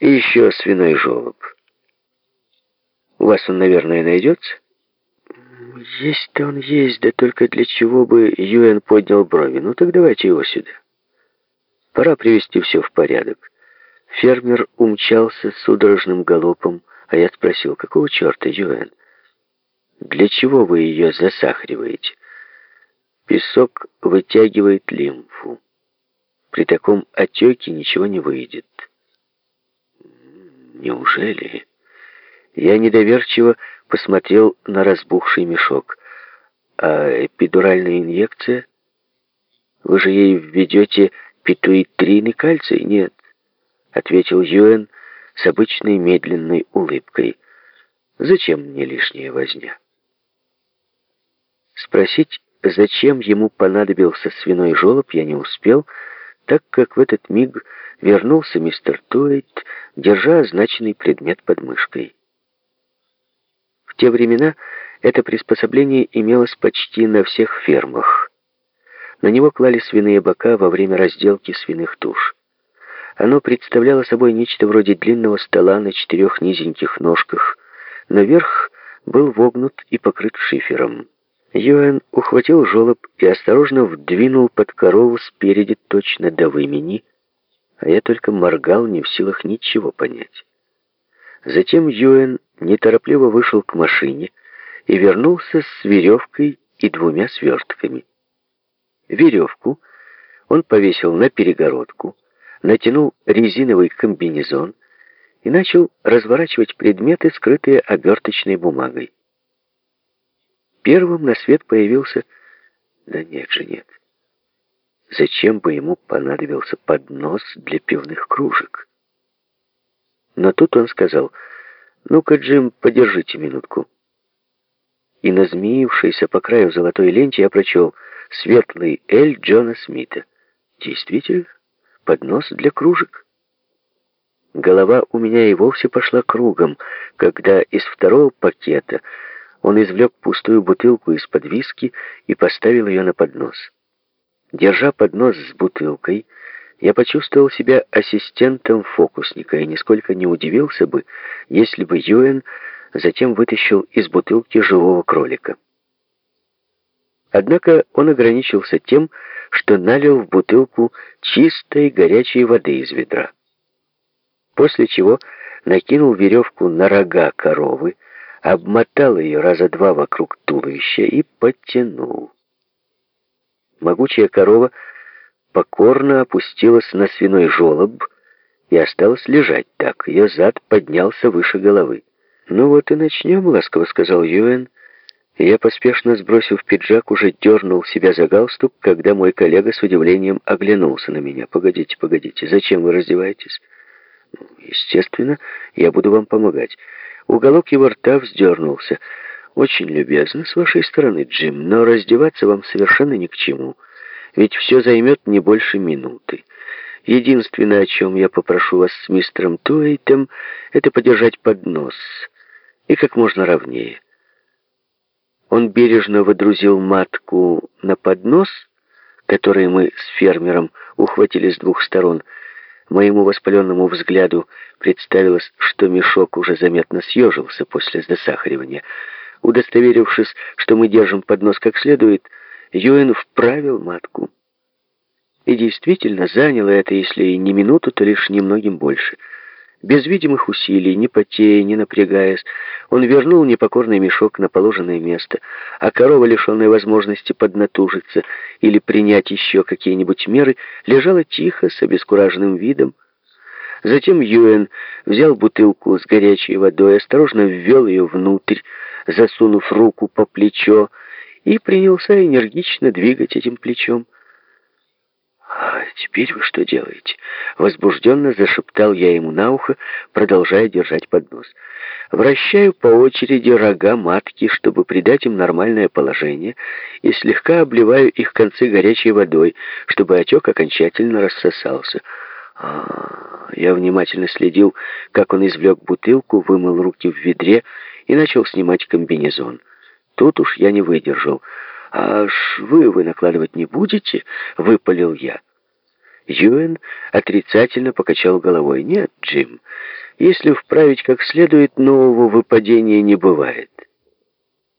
И еще свиной желоб. У вас он, наверное, найдется? Есть-то он есть, да только для чего бы Юэн поднял брови. Ну так давайте его сюда. Пора привести все в порядок. Фермер умчался судорожным галопом, а я спросил, какого черта, Юэн? Для чего вы ее засахариваете? Песок вытягивает лимфу. При таком отеке ничего не выйдет. Неужели? Я недоверчиво посмотрел на разбухший мешок. А эпидуральная инъекция? Вы же ей введете питуитрин и кальций? Нет, ответил Юэн с обычной медленной улыбкой. Зачем мне лишняя возня? Спросить, зачем ему понадобился свиной желоб, я не успел, так как в этот миг вернулся мистер Туэйт, держа означенный предмет под мышкой. В те времена это приспособление имелось почти на всех фермах. На него клали свиные бока во время разделки свиных туш. Оно представляло собой нечто вроде длинного стола на четырех низеньких ножках, но верх был вогнут и покрыт шифером. Юэн ухватил жолоб и осторожно вдвинул под корову спереди точно до вымени, а я только моргал, не в силах ничего понять. Затем Юэн неторопливо вышел к машине и вернулся с веревкой и двумя свертками. Веревку он повесил на перегородку, натянул резиновый комбинезон и начал разворачивать предметы, скрытые оберточной бумагой. Первым на свет появился... Да нет же, нет. Зачем бы ему понадобился поднос для пивных кружек? Но тут он сказал, «Ну-ка, Джим, подержите минутку». И на змеившейся по краю золотой ленте я прочел «Светлый Эль Джона Смита». Действительно, поднос для кружек. Голова у меня и вовсе пошла кругом, когда из второго пакета он извлек пустую бутылку из-под виски и поставил ее на поднос. Держа поднос с бутылкой, я почувствовал себя ассистентом фокусника и нисколько не удивился бы, если бы Юэн затем вытащил из бутылки живого кролика. Однако он ограничился тем, что налил в бутылку чистой горячей воды из ведра. После чего накинул веревку на рога коровы, обмотал ее раза два вокруг туловища и подтянул. Могучая корова покорно опустилась на свиной желоб и осталась лежать так. Ее зад поднялся выше головы. «Ну вот и начнем», — ласково сказал Юэн. Я, поспешно сбросив пиджак, уже дернул себя за галстук, когда мой коллега с удивлением оглянулся на меня. «Погодите, погодите, зачем вы раздеваетесь?» «Ну, «Естественно, я буду вам помогать». Уголок его рта вздернулся. «Очень любезно с вашей стороны, Джим, но раздеваться вам совершенно ни к чему, ведь все займет не больше минуты. Единственное, о чем я попрошу вас с мистером Туэйтом, это подержать поднос, и как можно ровнее». Он бережно водрузил матку на поднос, который мы с фермером ухватили с двух сторон, Моему воспаленному взгляду представилось, что мешок уже заметно съежился после засахаривания. Удостоверившись, что мы держим поднос как следует, Юэн вправил матку. И действительно заняло это, если и не минуту, то лишь немногим больше — без видимых усилий, не потея, не напрягаясь, он вернул непокорный мешок на положенное место, а корова, лишенная возможности поднатужиться или принять еще какие-нибудь меры, лежала тихо, с обескураженным видом. Затем Юэн взял бутылку с горячей водой, осторожно ввел ее внутрь, засунув руку по плечо, и принялся энергично двигать этим плечом. «А теперь вы что делаете?» Возбужденно зашептал я ему на ухо, продолжая держать поднос. Вращаю по очереди рога матки, чтобы придать им нормальное положение, и слегка обливаю их концы горячей водой, чтобы отек окончательно рассосался. А, я внимательно следил, как он извлек бутылку, вымыл руки в ведре и начал снимать комбинезон. Тут уж я не выдержал. «А швы вы накладывать не будете?» — выпалил я. Юэн отрицательно покачал головой. «Нет, Джим, Если вправить как следует, нового выпадения не бывает.